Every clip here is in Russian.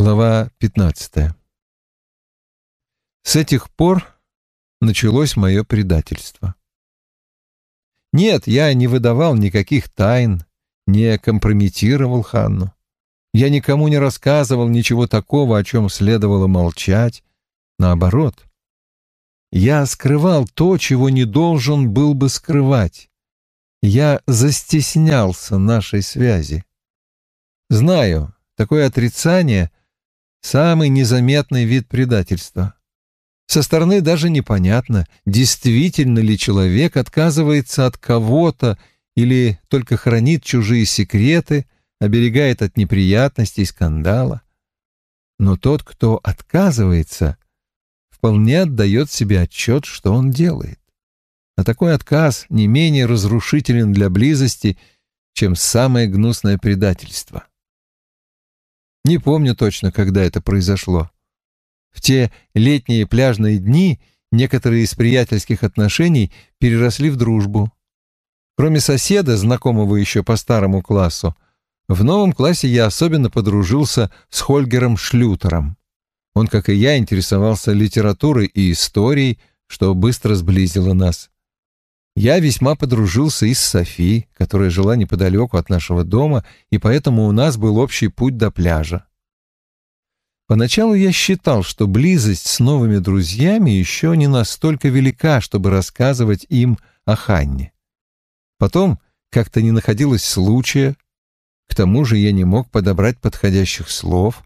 Глава 15. С этих пор началось мое предательство. Нет, я не выдавал никаких тайн, не компрометировал Ханну. Я никому не рассказывал ничего такого, о чем следовало молчать. Наоборот, я скрывал то, чего не должен был бы скрывать. Я застеснялся нашей связи. Знаю, такое отрицание Самый незаметный вид предательства. Со стороны даже непонятно, действительно ли человек отказывается от кого-то или только хранит чужие секреты, оберегает от неприятностей, скандала. Но тот, кто отказывается, вполне отдает себе отчет, что он делает. А такой отказ не менее разрушителен для близости, чем самое гнусное предательство. Не помню точно, когда это произошло. В те летние пляжные дни некоторые из приятельских отношений переросли в дружбу. Кроме соседа, знакомого еще по старому классу, в новом классе я особенно подружился с Хольгером Шлютером. Он, как и я, интересовался литературой и историей, что быстро сблизило нас. Я весьма подружился и с Софи, которая жила неподалеку от нашего дома, и поэтому у нас был общий путь до пляжа. Поначалу я считал, что близость с новыми друзьями еще не настолько велика, чтобы рассказывать им о Ханне. Потом как-то не находилось случая, к тому же я не мог подобрать подходящих слов.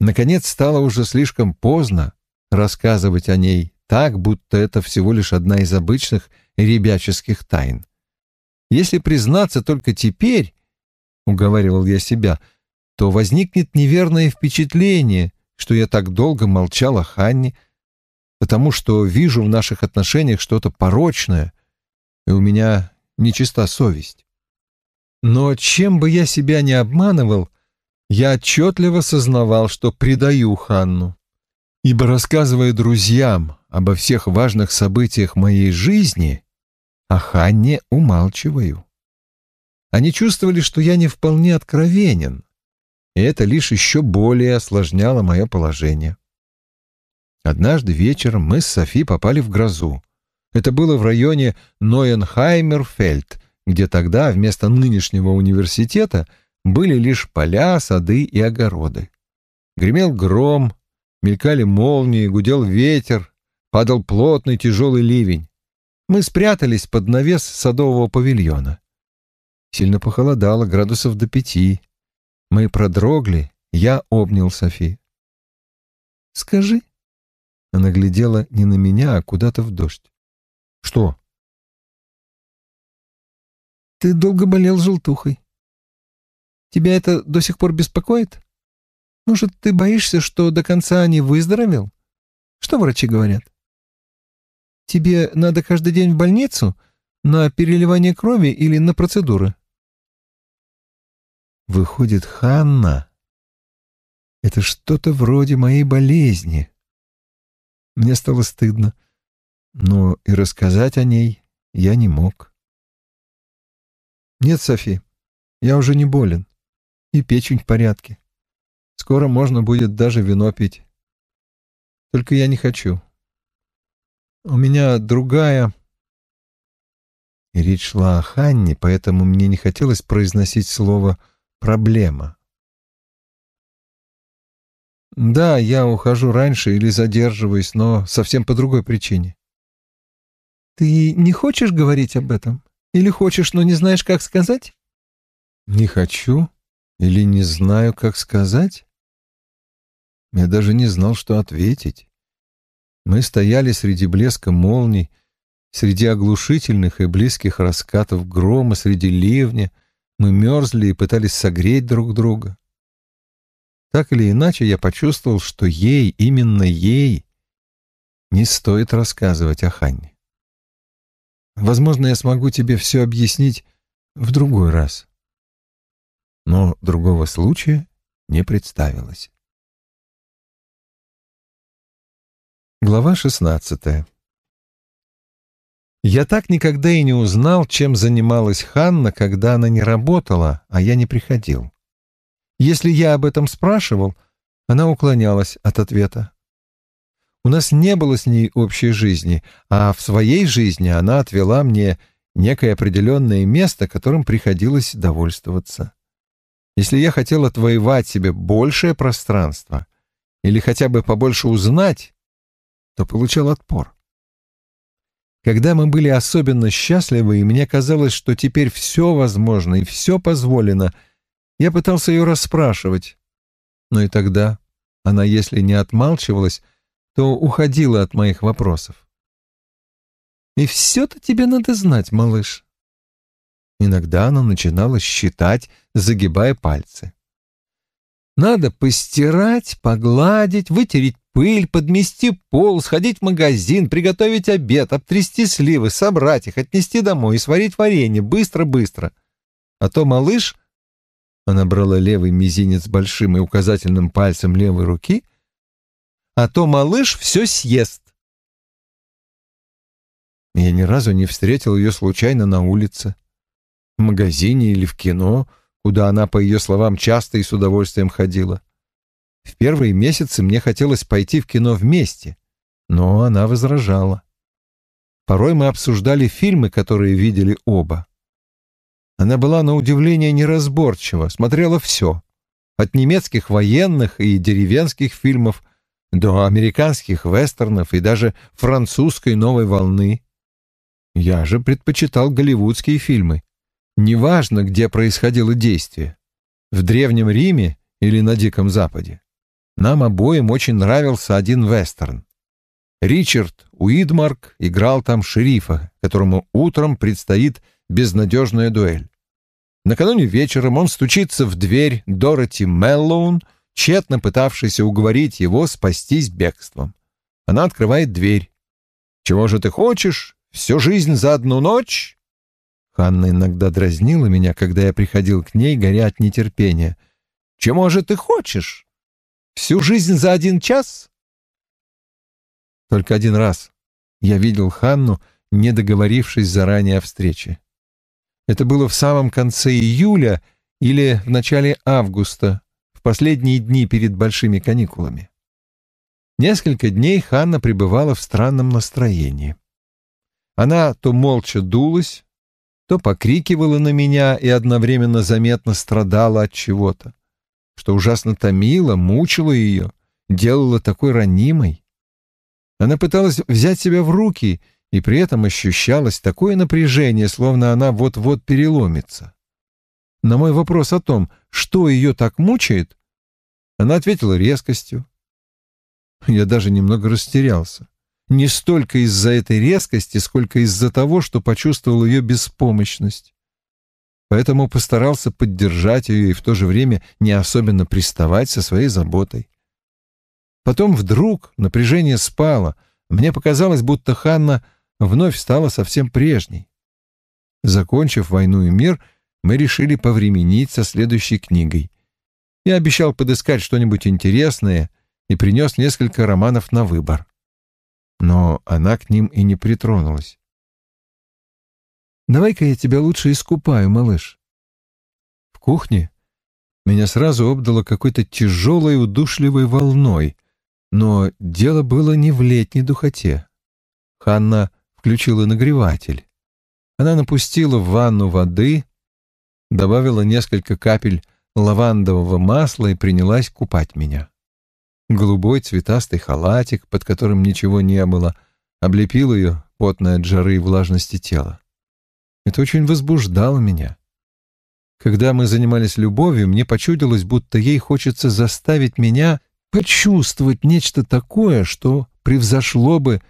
Наконец стало уже слишком поздно рассказывать о ней так, будто это всего лишь одна из обычных ребяческих тайн. Если признаться только теперь, — уговаривал я себя, — то возникнет неверное впечатление, что я так долго молчал о Ханне, потому что вижу в наших отношениях что-то порочное, и у меня нечиста совесть. Но чем бы я себя не обманывал, я отчетливо сознавал, что предаю Ханну, ибо, рассказывая друзьям обо всех важных событиях моей жизни, о Ханне умалчиваю. Они чувствовали, что я не вполне откровенен, и это лишь еще более осложняло мое положение. Однажды вечером мы с Софи попали в грозу. Это было в районе Нойенхаймерфельд, где тогда вместо нынешнего университета были лишь поля, сады и огороды. Гремел гром, мелькали молнии, гудел ветер, падал плотный тяжелый ливень. Мы спрятались под навес садового павильона. Сильно похолодало, градусов до пяти. Мы продрогли, я обнял Софи. «Скажи». Она глядела не на меня, а куда-то в дождь. «Что?» «Ты долго болел желтухой. Тебя это до сих пор беспокоит? Может, ты боишься, что до конца не выздоровел? Что врачи говорят?» Тебе надо каждый день в больницу? На переливание крови или на процедуры?» Выходит, Ханна — это что-то вроде моей болезни. Мне стало стыдно, но и рассказать о ней я не мог. «Нет, Софи, я уже не болен, и печень в порядке. Скоро можно будет даже вино пить. Только я не хочу. У меня другая...» И речь шла о Ханне, поэтому мне не хотелось произносить слово «проблема». «Да, я ухожу раньше или задерживаюсь, но совсем по другой причине». «Ты не хочешь говорить об этом? Или хочешь, но не знаешь, как сказать?» «Не хочу или не знаю, как сказать?» Я даже не знал, что ответить. Мы стояли среди блеска молний, среди оглушительных и близких раскатов грома, среди ливня. Мы мерзли и пытались согреть друг друга. Так или иначе, я почувствовал, что ей, именно ей, не стоит рассказывать о Ханне. Возможно, я смогу тебе все объяснить в другой раз. Но другого случая не представилось. Глава 16 Я так никогда и не узнал, чем занималась Ханна, когда она не работала, а я не приходил. Если я об этом спрашивал, Она уклонялась от ответа. У нас не было с ней общей жизни, а в своей жизни она отвела мне некое определенное место, которым приходилось довольствоваться. Если я хотел отвоевать себе большее пространство или хотя бы побольше узнать, то получал отпор. Когда мы были особенно счастливы, и мне казалось, что теперь все возможно и все позволено, я пытался ее расспрашивать. Но и тогда она, если не отмалчивалась, то уходила от моих вопросов. «И все-то тебе надо знать, малыш». Иногда она начинала считать, загибая пальцы. Надо постирать, погладить, вытереть пыль, подмести пол, сходить в магазин, приготовить обед, обтрясти сливы, собрать их, отнести домой и сварить варенье быстро-быстро. А то малыш... Она брала левый мизинец большим и указательным пальцем левой руки. А то малыш все съест. Я ни разу не встретил ее случайно на улице, в магазине или в кино, куда она, по ее словам, часто и с удовольствием ходила. В первые месяцы мне хотелось пойти в кино вместе, но она возражала. Порой мы обсуждали фильмы, которые видели оба. Она была на удивление неразборчива, смотрела все. От немецких военных и деревенских фильмов до американских вестернов и даже французской новой волны. Я же предпочитал голливудские фильмы, Неважно, где происходило действие. В Древнем Риме или на Диком Западе. Нам обоим очень нравился один вестерн. Ричард Уидмарк играл там шерифа, которому утром предстоит безнадежная дуэль. Накануне вечером он стучится в дверь Дороти Меллоун, тщетно пытавшийся уговорить его спастись бегством. Она открывает дверь. «Чего же ты хочешь? Всю жизнь за одну ночь?» Ханна иногда дразнила меня, когда я приходил к ней, горя от нетерпения. «Чего же ты хочешь? Всю жизнь за один час?» Только один раз я видел Ханну, не договорившись заранее о встрече. Это было в самом конце июля или в начале августа, в последние дни перед большими каникулами. Несколько дней Ханна пребывала в странном настроении. Она то молча дулась, то покрикивала на меня и одновременно заметно страдала от чего-то, что ужасно томило, мучило ее, делало такой ранимой. Она пыталась взять себя в руки, и при этом ощущалось такое напряжение, словно она вот-вот переломится. На мой вопрос о том, что ее так мучает, она ответила резкостью. Я даже немного растерялся не столько из-за этой резкости, сколько из-за того, что почувствовал ее беспомощность. Поэтому постарался поддержать ее и в то же время не особенно приставать со своей заботой. Потом вдруг напряжение спало. Мне показалось, будто Ханна вновь стала совсем прежней. Закончив «Войну и мир», мы решили повременить со следующей книгой. Я обещал подыскать что-нибудь интересное и принес несколько романов на выбор но она к ним и не притронулась. «Давай-ка я тебя лучше искупаю, малыш». В кухне меня сразу обдало какой-то тяжелой удушливой волной, но дело было не в летней духоте. Ханна включила нагреватель. Она напустила в ванну воды, добавила несколько капель лавандового масла и принялась купать меня. Голубой цветастый халатик, под которым ничего не было, облепил ее, потное от жары и влажности тела. Это очень возбуждало меня. Когда мы занимались любовью, мне почудилось, будто ей хочется заставить меня почувствовать нечто такое, что превзошло бы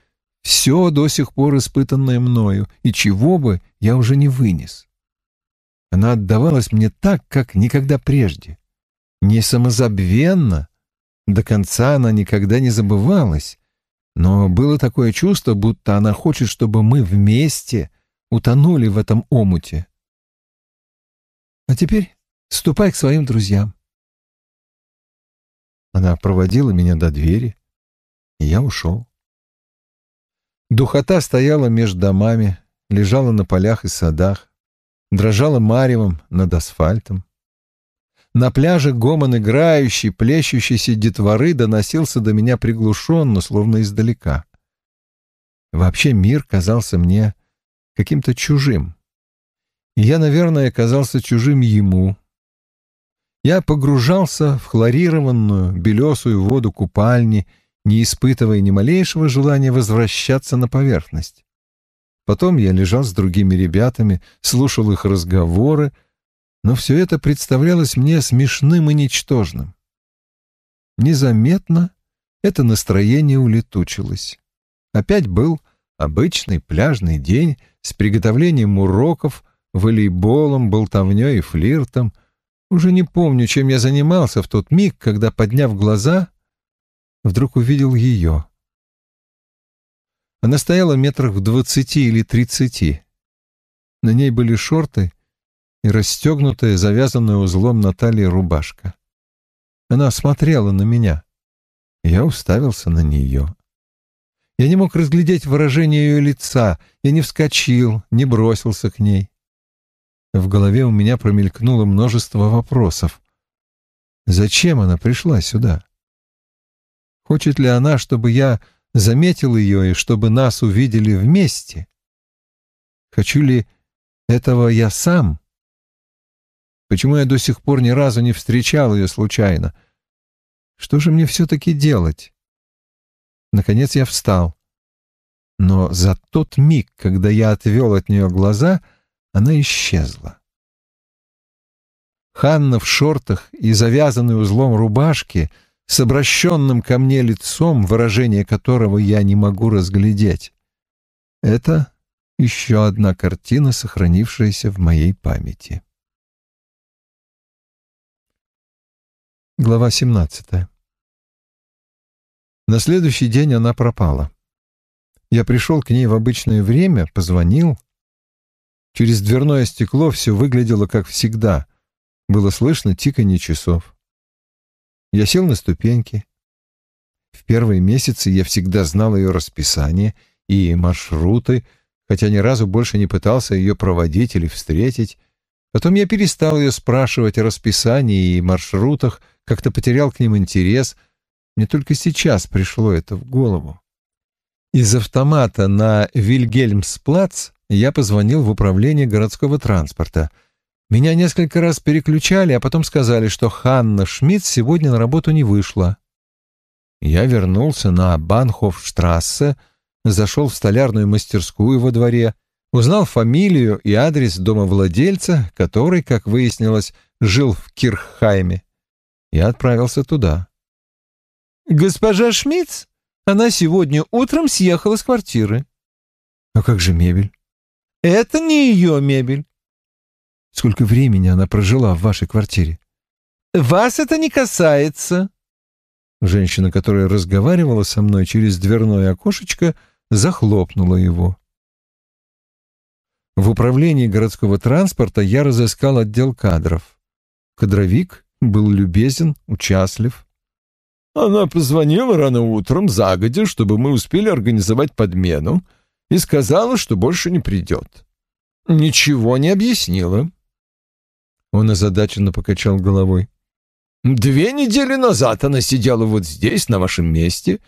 все до сих пор испытанное мною, и чего бы я уже не вынес. Она отдавалась мне так, как никогда прежде. Не самозабвенно, до конца она никогда не забывалась, но было такое чувство, будто она хочет, чтобы мы вместе утонули в этом омуте. А теперь ступай к своим друзьям. Она проводила меня до двери, и я ушел. Духота стояла между домами, лежала на полях и садах, дрожала маревом над асфальтом. На пляже гомон играющий, плещущийся детворы доносился до меня приглушенно, словно издалека. Вообще мир казался мне каким-то чужим. И я, наверное, казался чужим ему. Я погружался в хлорированную, белесую воду купальни, не испытывая ни малейшего желания возвращаться на поверхность. Потом я лежал с другими ребятами, слушал их разговоры, но все это представлялось мне смешным и ничтожным. Незаметно это настроение улетучилось. Опять был обычный пляжный день с приготовлением уроков, волейболом, болтовней и флиртом. Уже не помню, чем я занимался в тот миг, когда, подняв глаза, вдруг увидел ее. Она стояла метрах в двадцати или тридцати. На ней были шорты и расстегнутая, завязанная узлом на талии рубашка. Она смотрела на меня. Я уставился на нее. Я не мог разглядеть выражение ее лица. Я не вскочил, не бросился к ней. В голове у меня промелькнуло множество вопросов. Зачем она пришла сюда? Хочет ли она, чтобы я заметил ее и чтобы нас увидели вместе? Хочу ли этого я сам? Почему я до сих пор ни разу не встречал ее случайно? Что же мне все-таки делать? Наконец я встал. Но за тот миг, когда я отвел от нее глаза, она исчезла. Ханна в шортах и завязанной узлом рубашки с обращенным ко мне лицом, выражение которого я не могу разглядеть. Это еще одна картина, сохранившаяся в моей памяти. Глава 17. На следующий день она пропала. Я пришел к ней в обычное время, позвонил. Через дверное стекло все выглядело как всегда. Было слышно тиканье часов. Я сел на ступеньки. В первые месяцы я всегда знал ее расписание и маршруты, хотя ни разу больше не пытался ее проводить или встретить. Потом я перестал ее спрашивать о расписании и маршрутах, как-то потерял к ним интерес. Мне только сейчас пришло это в голову. Из автомата на Вильгельмсплац я позвонил в управление городского транспорта. Меня несколько раз переключали, а потом сказали, что Ханна Шмидт сегодня на работу не вышла. Я вернулся на Банхофштрассе, зашел в столярную мастерскую во дворе, узнал фамилию и адрес дома владельца, который, как выяснилось, жил в Кирхайме. Я отправился туда. «Госпожа Шмидц? Она сегодня утром съехала с квартиры». «А как же мебель?» «Это не ее мебель». «Сколько времени она прожила в вашей квартире?» «Вас это не касается». Женщина, которая разговаривала со мной через дверное окошечко, захлопнула его. В управлении городского транспорта я разыскал отдел кадров. Кадровик был любезен, участлив. Она позвонила рано утром, загодя, чтобы мы успели организовать подмену, и сказала, что больше не придет. Ничего не объяснила. Он озадаченно покачал головой. «Две недели назад она сидела вот здесь, на вашем месте.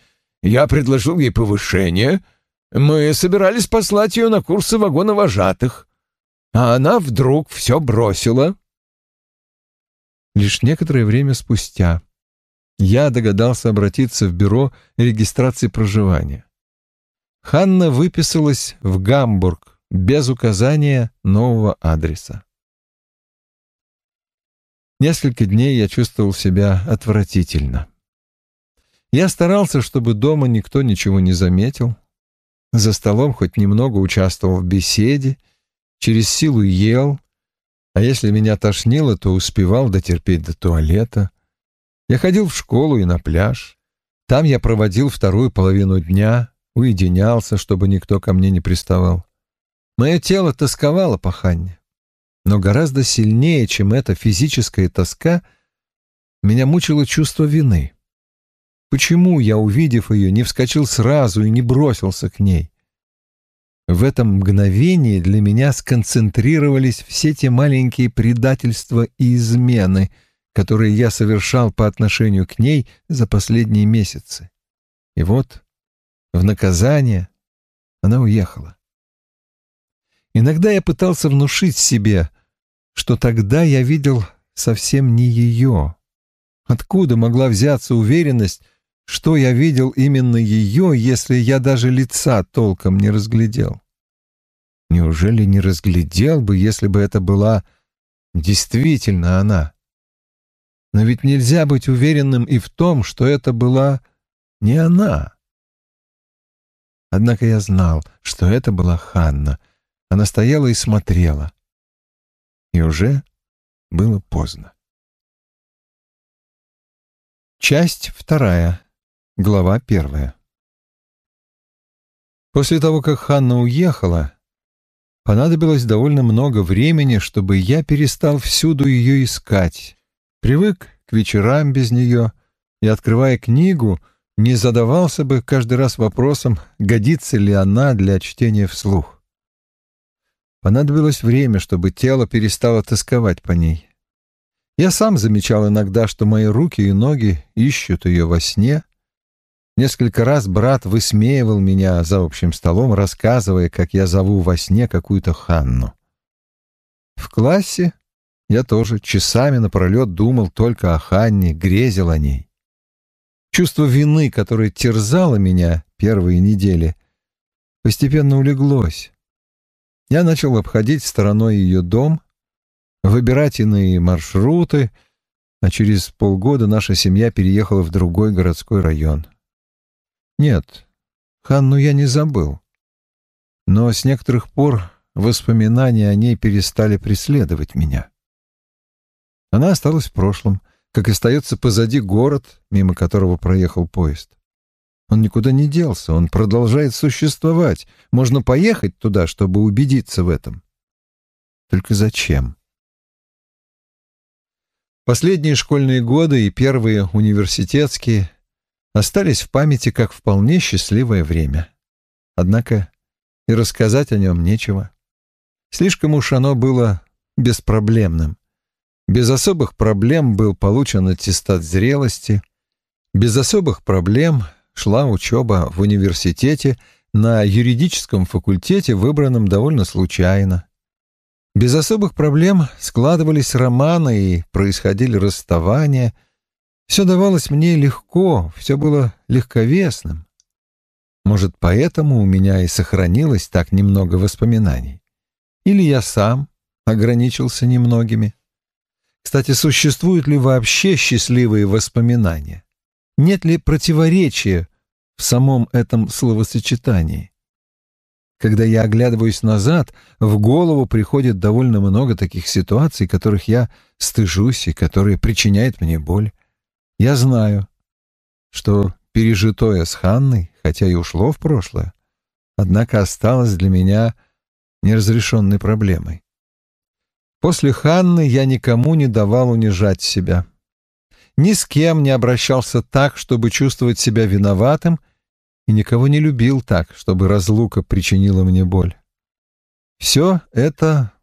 Я предложил ей повышение. Мы собирались послать ее на курсы вагоновожатых. А она вдруг все бросила Лишь некоторое время спустя я догадался обратиться в бюро регистрации проживания. Ханна выписалась в Гамбург без указания нового адреса. Несколько дней я чувствовал себя отвратительно. Я старался, чтобы дома никто ничего не заметил. За столом хоть немного участвовал в беседе, через силу ел, а если меня тошнило, то успевал дотерпеть до туалета. Я ходил в школу и на пляж. Там я проводил вторую половину дня, уединялся, чтобы никто ко мне не приставал. Мое тело тосковало по Ханне. Но гораздо сильнее, чем эта физическая тоска, меня мучило чувство вины. Почему я, увидев ее, не вскочил сразу и не бросился к ней? В этом мгновении для меня сконцентрировались все те маленькие предательства и измены, которые я совершал по отношению к ней за последние месяцы. И вот, в наказание, она уехала. Иногда я пытался внушить себе, что тогда я видел совсем не ее. Откуда могла взяться уверенность, что я видел именно ее, если я даже лица толком не разглядел? Неужели не разглядел бы, если бы это была действительно она? Но ведь нельзя быть уверенным и в том, что это была не она. Однако я знал, что это была Ханна. Она стояла и смотрела. И уже было поздно. Часть вторая. Глава первая. После того, как Ханна уехала, понадобилось довольно много времени, чтобы я перестал всюду ее искать. Привык к вечерам без нее и, открывая книгу, не задавался бы каждый раз вопросом, годится ли она для чтения вслух. Понадобилось время, чтобы тело перестало тосковать по ней. Я сам замечал иногда, что мои руки и ноги ищут ее во сне. Несколько раз брат высмеивал меня за общим столом, рассказывая, как я зову во сне какую-то Ханну. В классе я тоже часами напролет думал только о Ханне, грезил о ней. Чувство вины, которое терзало меня первые недели, постепенно улеглось. Я начал обходить стороной ее дом, выбирать иные маршруты, а через полгода наша семья переехала в другой городской район. Нет, Ханну я не забыл. Но с некоторых пор воспоминания о ней перестали преследовать меня. Она осталась в прошлом, как остается позади город, мимо которого проехал поезд. Он никуда не делся, он продолжает существовать. Можно поехать туда, чтобы убедиться в этом. Только зачем? Последние школьные годы и первые университетские остались в памяти как вполне счастливое время. Однако и рассказать о нем нечего. Слишком уж оно было беспроблемным. Без особых проблем был получен аттестат зрелости, без особых проблем шла учеба в университете на юридическом факультете, выбранном довольно случайно. Без особых проблем складывались романы и происходили расставания. Все давалось мне легко, все было легковесным. Может, поэтому у меня и сохранилось так немного воспоминаний. Или я сам ограничился немногими. Кстати, существуют ли вообще счастливые воспоминания? Нет ли противоречия в самом этом словосочетании? Когда я оглядываюсь назад, в голову приходит довольно много таких ситуаций, которых я стыжусь и которые причиняют мне боль. Я знаю, что пережитое с Ханной, хотя и ушло в прошлое, однако осталось для меня неразрешенной проблемой. После Ханны я никому не давал унижать себя. Ни с кем не обращался так, чтобы чувствовать себя виноватым и никого не любил так, чтобы разлука причинила мне боль. Все это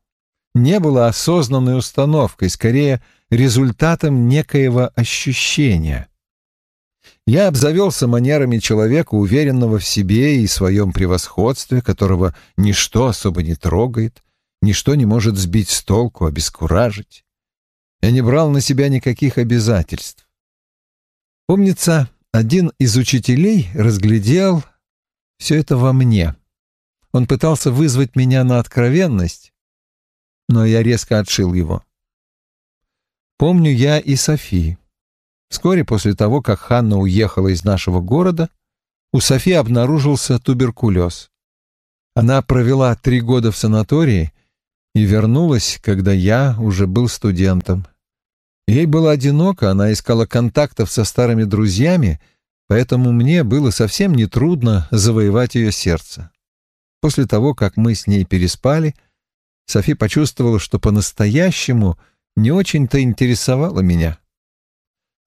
не было осознанной установкой, скорее результатом некоего ощущения. Я обзавелся манерами человека, уверенного в себе и своем превосходстве, которого ничто особо не трогает, ничто не может сбить с толку, обескуражить. Я не брал на себя никаких обязательств. Помнится, один из учителей разглядел все это во мне. Он пытался вызвать меня на откровенность, но я резко отшил его. Помню я и Софи. Вскоре после того, как Ханна уехала из нашего города, у Софи обнаружился туберкулез. Она провела три года в санатории и вернулась, когда я уже был студентом. Ей было одиноко, она искала контактов со старыми друзьями, поэтому мне было совсем нетрудно завоевать ее сердце. После того, как мы с ней переспали, Софи почувствовала, что по-настоящему не очень-то интересовала меня.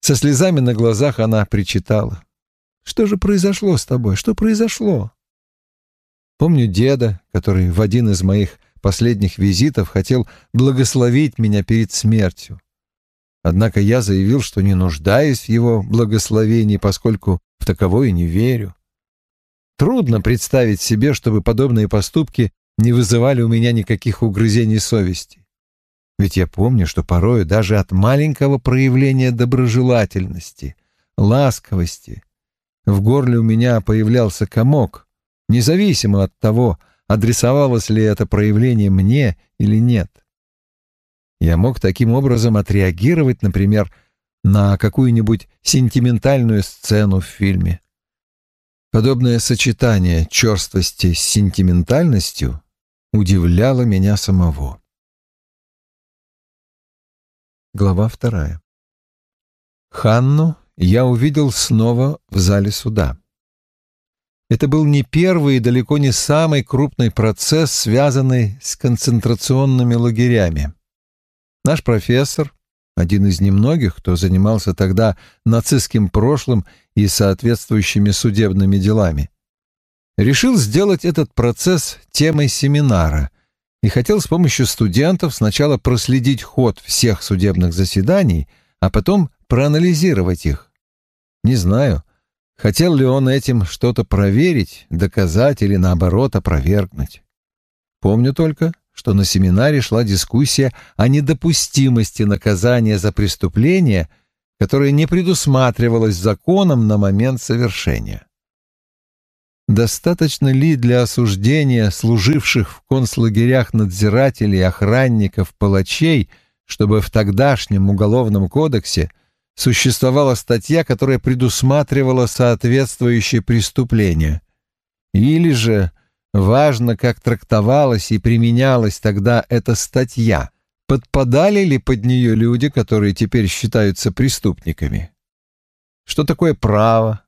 Со слезами на глазах она причитала. «Что же произошло с тобой? Что произошло?» Помню деда, который в один из моих последних визитов хотел благословить меня перед смертью. Однако я заявил, что не нуждаюсь в его благословении, поскольку в таковое не верю. Трудно представить себе, чтобы подобные поступки не вызывали у меня никаких угрызений совести. Ведь я помню, что порою даже от маленького проявления доброжелательности, ласковости в горле у меня появлялся комок, независимо от того, адресовалось ли это проявление мне или нет. Я мог таким образом отреагировать, например, на какую-нибудь сентиментальную сцену в фильме. Подобное сочетание черствости с сентиментальностью удивляло меня самого. Глава вторая. Ханну я увидел снова в зале суда. Это был не первый и далеко не самый крупный процесс, связанный с концентрационными лагерями. Наш профессор, один из немногих, кто занимался тогда нацистским прошлым и соответствующими судебными делами, решил сделать этот процесс темой семинара и хотел с помощью студентов сначала проследить ход всех судебных заседаний, а потом проанализировать их. Не знаю, хотел ли он этим что-то проверить, доказать или, наоборот, опровергнуть. Помню только, что на семинаре шла дискуссия о недопустимости наказания за преступление, которое не предусматривалось законом на момент совершения. Достаточно ли для осуждения служивших в концлагерях надзирателей, охранников, палачей, чтобы в тогдашнем уголовном кодексе существовала статья, которая предусматривала соответствующее преступление? Или же Важно, как трактовалась и применялась тогда эта статья. Подпадали ли под нее люди, которые теперь считаются преступниками? Что такое право?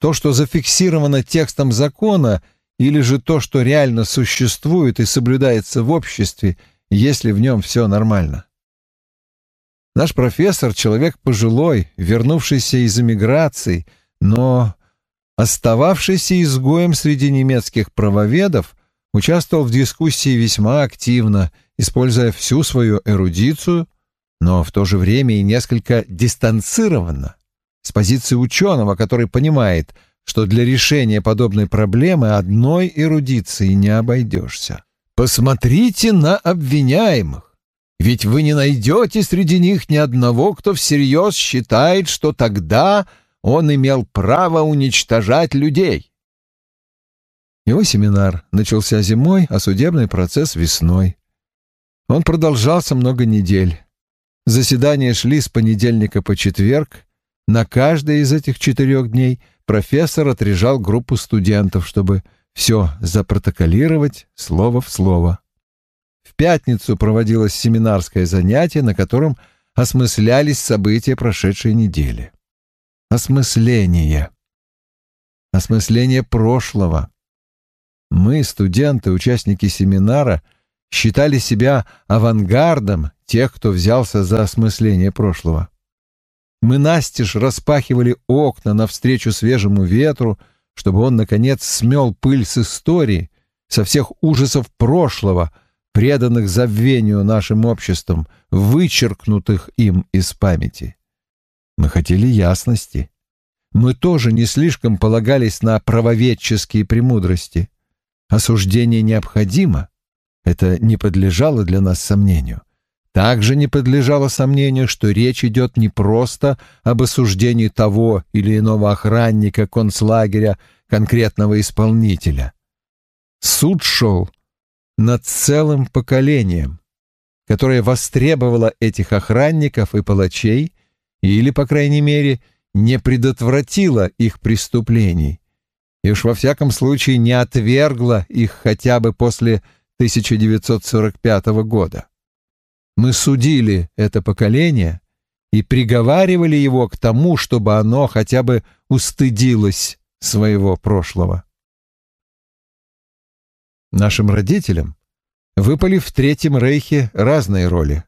То, что зафиксировано текстом закона, или же то, что реально существует и соблюдается в обществе, если в нем все нормально? Наш профессор — человек пожилой, вернувшийся из эмиграции, но остававшийся изгоем среди немецких правоведов, участвовал в дискуссии весьма активно, используя всю свою эрудицию, но в то же время и несколько дистанцированно, с позиции ученого, который понимает, что для решения подобной проблемы одной эрудиции не обойдешься. Посмотрите на обвиняемых. Ведь вы не найдете среди них ни одного, кто всерьез считает, что тогда он имел право уничтожать людей. Его семинар начался зимой, а судебный процесс весной. Он продолжался много недель. Заседания шли с понедельника по четверг. На каждый из этих четырех дней профессор отрежал группу студентов, чтобы все запротоколировать слово в слово. В пятницу проводилось семинарское занятие, на котором осмыслялись события прошедшей недели осмысление. Осмысление прошлого. Мы, студенты, участники семинара, считали себя авангардом тех, кто взялся за осмысление прошлого. Мы настежь распахивали окна навстречу свежему ветру, чтобы он, наконец, смел пыль с истории, со всех ужасов прошлого, преданных забвению нашим обществом, вычеркнутых им из памяти. Мы хотели ясности. Мы тоже не слишком полагались на правоведческие премудрости. Осуждение необходимо. Это не подлежало для нас сомнению. Также не подлежало сомнению, что речь идет не просто об осуждении того или иного охранника концлагеря, конкретного исполнителя. Суд шел над целым поколением, которое востребовало этих охранников и палачей или, по крайней мере, не предотвратила их преступлений, и уж во всяком случае не отвергла их хотя бы после 1945 года. Мы судили это поколение и приговаривали его к тому, чтобы оно хотя бы устыдилось своего прошлого. Нашим родителям выпали в Третьем Рейхе разные роли.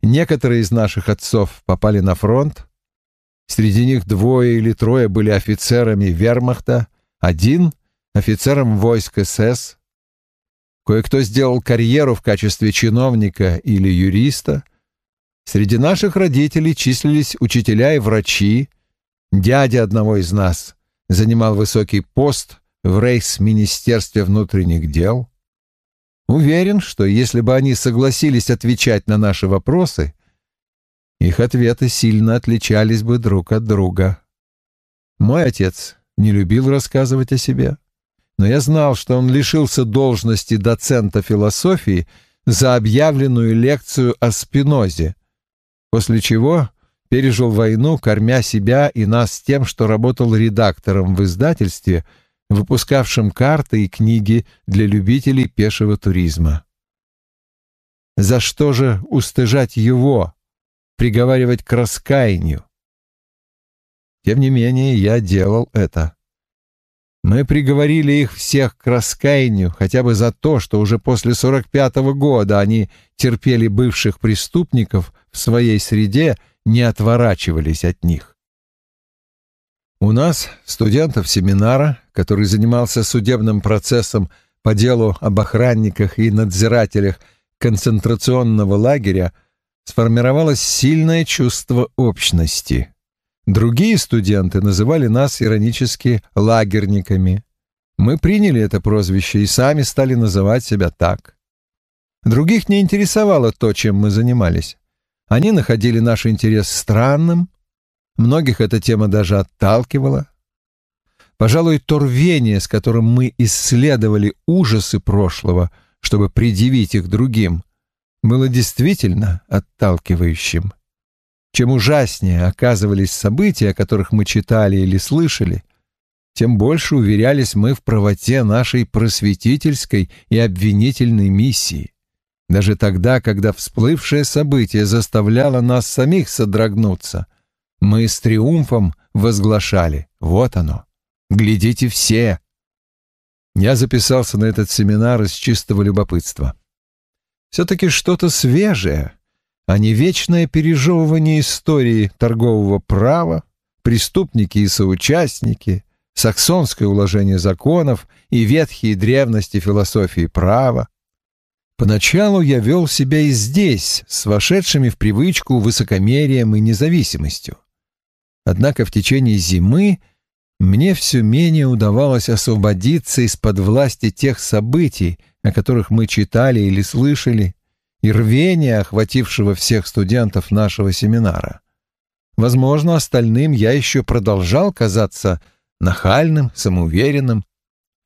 Некоторые из наших отцов попали на фронт. Среди них двое или трое были офицерами вермахта, один — офицером войск СС. Кое-кто сделал карьеру в качестве чиновника или юриста. Среди наших родителей числились учителя и врачи. Дядя одного из нас занимал высокий пост в рейхсминистерстве внутренних дел. Уверен, что если бы они согласились отвечать на наши вопросы, их ответы сильно отличались бы друг от друга. Мой отец не любил рассказывать о себе, но я знал, что он лишился должности доцента философии за объявленную лекцию о Спинозе, после чего пережил войну, кормя себя и нас тем, что работал редактором в издательстве, выпускавшем карты и книги для любителей пешего туризма. За что же устыжать его, приговаривать к раскаянию? Тем не менее, я делал это. Мы приговорили их всех к раскаянию хотя бы за то, что уже после 45-го года они терпели бывших преступников в своей среде, не отворачивались от них. У нас, студентов семинара, который занимался судебным процессом по делу об охранниках и надзирателях концентрационного лагеря, сформировалось сильное чувство общности. Другие студенты называли нас иронически лагерниками. Мы приняли это прозвище и сами стали называть себя так. Других не интересовало то, чем мы занимались. Они находили наш интерес странным, многих эта тема даже отталкивала. Пожалуй, то рвение, с которым мы исследовали ужасы прошлого, чтобы предъявить их другим, было действительно отталкивающим. Чем ужаснее оказывались события, о которых мы читали или слышали, тем больше уверялись мы в правоте нашей просветительской и обвинительной миссии. Даже тогда, когда всплывшее событие заставляло нас самих содрогнуться, мы с триумфом возглашали «Вот оно! Глядите все!» Я записался на этот семинар из чистого любопытства. Все-таки что-то свежее, а не вечное пережевывание истории торгового права, преступники и соучастники, саксонское уложение законов и ветхие древности философии права. Поначалу я вел себя и здесь, с вошедшими в привычку высокомерием и независимостью. Однако в течение зимы мне все менее удавалось освободиться из-под власти тех событий, о которых мы читали или слышали, и рвения, охватившего всех студентов нашего семинара. Возможно, остальным я еще продолжал казаться нахальным, самоуверенным,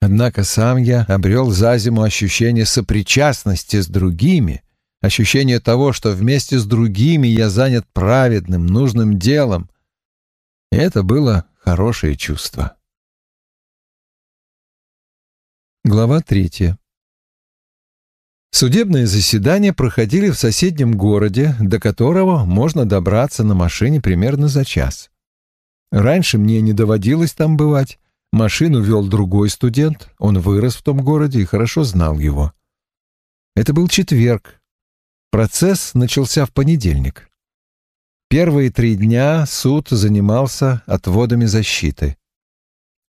однако сам я обрел за зиму ощущение сопричастности с другими, ощущение того, что вместе с другими я занят праведным, нужным делом. И это было хорошее чувство. Глава третья. Судебные заседания проходили в соседнем городе, до которого можно добраться на машине примерно за час. Раньше мне не доводилось там бывать. Машину вел другой студент, он вырос в том городе и хорошо знал его. Это был четверг. Процесс начался в понедельник. Первые три дня суд занимался отводами защиты.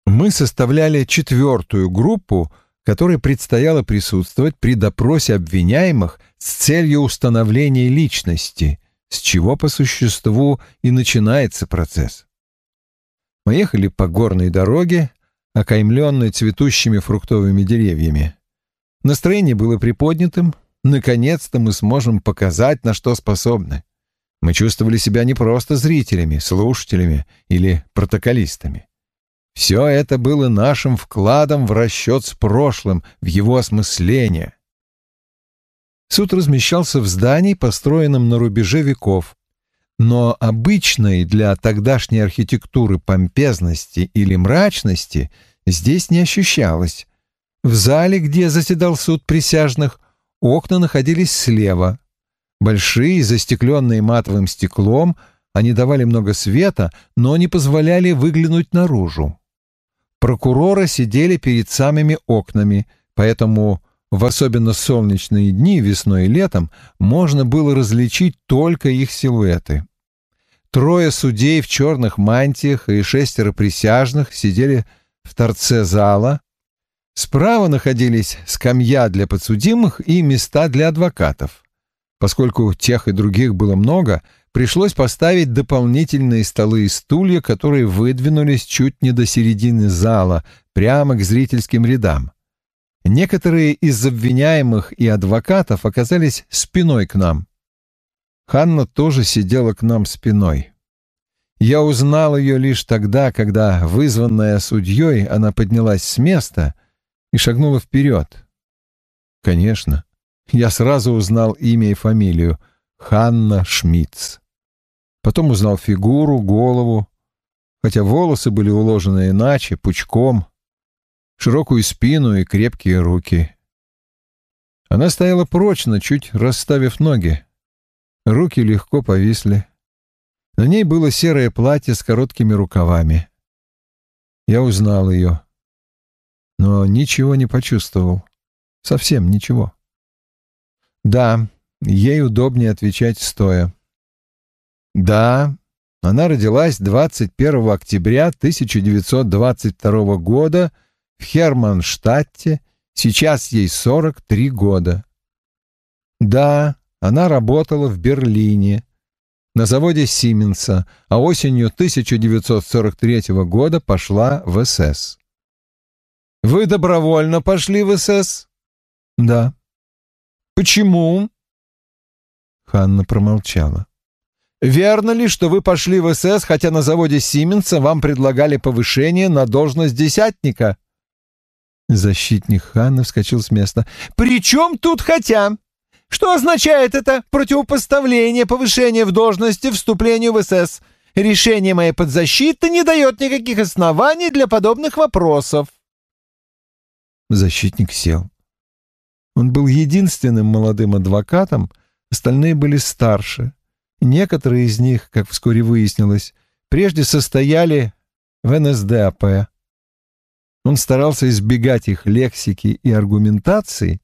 Мы составляли четвертую группу — которой предстояло присутствовать при допросе обвиняемых с целью установления личности, с чего по существу и начинается процесс. Мы ехали по горной дороге, окаймленной цветущими фруктовыми деревьями. Настроение было приподнятым, наконец-то мы сможем показать, на что способны. Мы чувствовали себя не просто зрителями, слушателями или протоколистами. Все это было нашим вкладом в расчет с прошлым, в его осмысление. Суд размещался в здании, построенном на рубеже веков, но обычной для тогдашней архитектуры помпезности или мрачности здесь не ощущалось. В зале, где заседал суд присяжных, окна находились слева. Большие, застекленные матовым стеклом, они давали много света, но не позволяли выглянуть наружу. Прокуроры сидели перед самыми окнами, поэтому в особенно солнечные дни весной и летом можно было различить только их силуэты. Трое судей в черных мантиях и шестеро присяжных сидели в торце зала. Справа находились скамья для подсудимых и места для адвокатов. Поскольку тех и других было много, пришлось поставить дополнительные столы и стулья, которые выдвинулись чуть не до середины зала, прямо к зрительским рядам. Некоторые из обвиняемых и адвокатов оказались спиной к нам. Ханна тоже сидела к нам спиной. Я узнал ее лишь тогда, когда, вызванная судьей, она поднялась с места и шагнула вперед. Конечно, я сразу узнал имя и фамилию — Ханна Шмидц. Потом узнал фигуру, голову, хотя волосы были уложены иначе, пучком, широкую спину и крепкие руки. Она стояла прочно, чуть расставив ноги. Руки легко повисли. На ней было серое платье с короткими рукавами. Я узнал ее, но ничего не почувствовал. Совсем ничего. Да, ей удобнее отвечать стоя. Да, она родилась 21 октября 1922 года в Херманштадте, сейчас ей 43 года. Да, она работала в Берлине, на заводе Сименса, а осенью 1943 года пошла в СС. «Вы добровольно пошли в СС?» «Да». «Почему?» Ханна промолчала. «Верно ли, что вы пошли в СС, хотя на заводе Сименса вам предлагали повышение на должность десятника?» Защитник Ханны вскочил с места. «При чем тут хотя? Что означает это противопоставление повышения в должности вступлению в СС? Решение моей подзащиты не дает никаких оснований для подобных вопросов». Защитник сел. Он был единственным молодым адвокатом, остальные были старше. Некоторые из них, как вскоре выяснилось, прежде состояли в НСДАП. Он старался избегать их лексики и аргументации,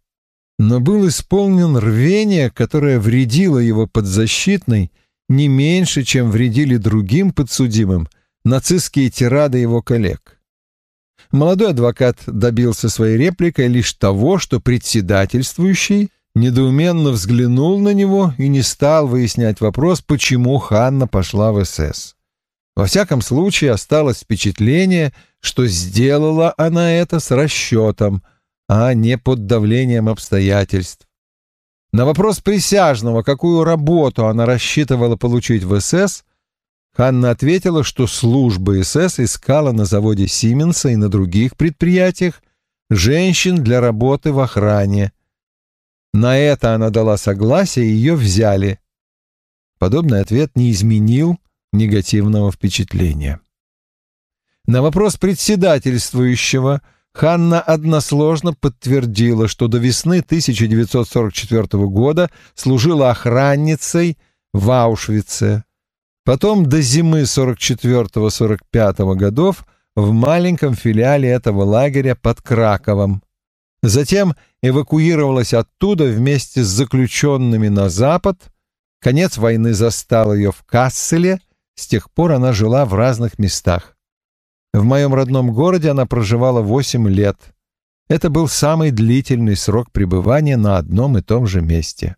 но был исполнен рвения, которое вредило его подзащитной не меньше, чем вредили другим подсудимым нацистские тирады его коллег. Молодой адвокат добился своей репликой лишь того, что председательствующий недоуменно взглянул на него и не стал выяснять вопрос, почему Ханна пошла в СС. Во всяком случае, осталось впечатление, что сделала она это с расчетом, а не под давлением обстоятельств. На вопрос присяжного, какую работу она рассчитывала получить в СС, Ханна ответила, что служба СС искала на заводе Сименса и на других предприятиях женщин для работы в охране. На это она дала согласие, и ее взяли. Подобный ответ не изменил негативного впечатления. На вопрос председательствующего Ханна односложно подтвердила, что до весны 1944 года служила охранницей в Аушвице. Потом до зимы 44-45 годов в маленьком филиале этого лагеря под Краковом. Затем эвакуировалась оттуда вместе с заключенными на запад. Конец войны застал ее в Касселе, с тех пор она жила в разных местах. В моем родном городе она проживала восемь лет. Это был самый длительный срок пребывания на одном и том же месте.